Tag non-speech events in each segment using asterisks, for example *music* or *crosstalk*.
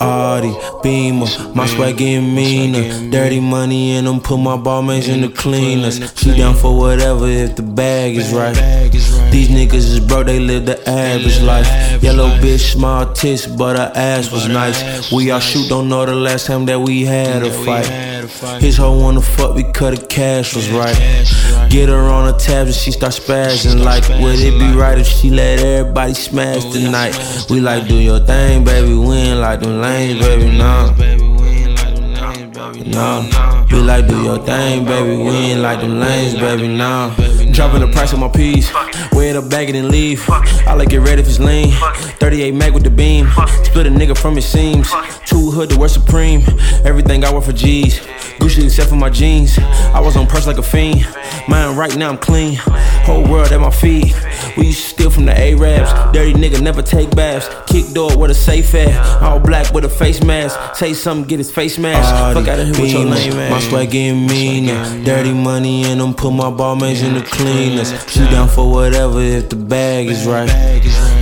Uh, Audi, Beamer, my swag getting meaner. Dirty money in them, put my ballmates in the cleaners. She down for whatever if the bag is right. These niggas is broke, they live the average life. Yellow bitch, small tits, but her ass was nice. We all shoot, don't know the last time that we had a fight. His hoe wanna fuck because the cash was right. Get her on the tabs and she start spazzing. Like, would it be right if she let everybody smash tonight? We like, do your thing, baby. We ain't like them lanes, baby. Nah. No, we like do your thing, baby. We ain't like them lanes, baby. Nah. Dropping the price of my peas. Wear the bag it and leave. I like it red if it's lean. 38 mag with the beam. Split a nigga from his seams. Two hood to wear supreme. Everything I wear for G's. Gucci except for my jeans. I was on like a fiend. Mine right now I'm clean. Whole world at my feet. We used to steal from the Arabs. Dirty nigga never take baths. Kick door with a safe at. All black with a face mask. Say something, get his face mask. Fuck out of here with your lame ass. My swag getting meaner. Dirty money in them, put my ballmates in the cleaners. She down for whatever if the bag is right.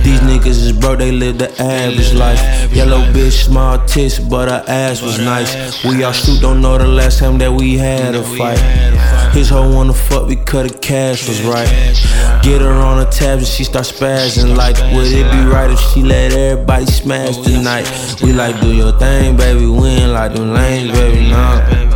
These niggas is broke, they live the average life. Yellow bitch, small tits, but her ass was nice. We all shoot, don't know the last time that we had a fight. His hoe wanna fuck because the cash was right. Get her on the tabs and she start spazzing. Like, would it be right if she let everybody smash oh, tonight? We like, do your thing, baby. We ain't like them lanes, baby. Nah.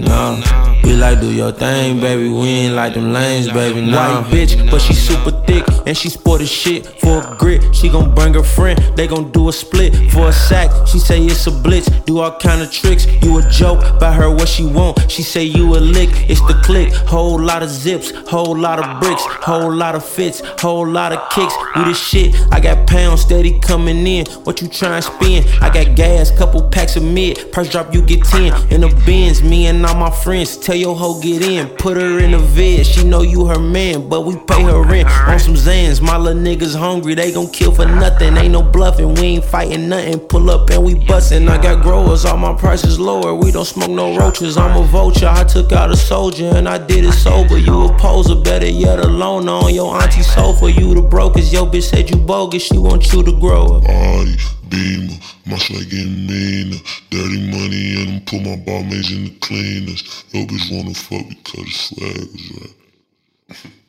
No. Like do your thing, baby. We ain't like them lanes, baby. Nah. White bitch, but she super thick and she sport as shit for a grit. She gon' bring her friend, they gon' do a split for a sack. She say it's a blitz, do all kind of tricks. You a joke, buy her what she want. She say you a lick, it's the click. Whole lot of zips, whole lot of bricks, whole lot of fits, whole lot of kicks. We the shit. I got pounds steady coming in. What you tryin' spin? I got gas, couple packs of mid. Price drop, you get 10. In the bins, me and all my friends. Tell your hoe get in, put her in a vid. She know you her man, but we pay her rent on some Zans. My little niggas hungry, they gon' kill for nothing. Ain't no bluffing, we ain't fighting nothing. Pull up and we bustin'. I got growers, all my prices lower. We don't smoke no roaches. I'm a vulture. I took out a soldier and I did it sober. You a poser, better yet alone on your auntie sofa. You the brokers, your bitch said you bogus. She want you to grow up. Beamer, my swag getting meaner. Dirty money in them, put my ballmates in the cleaners. Yo bitch wanna fuck because the swag was right. *laughs*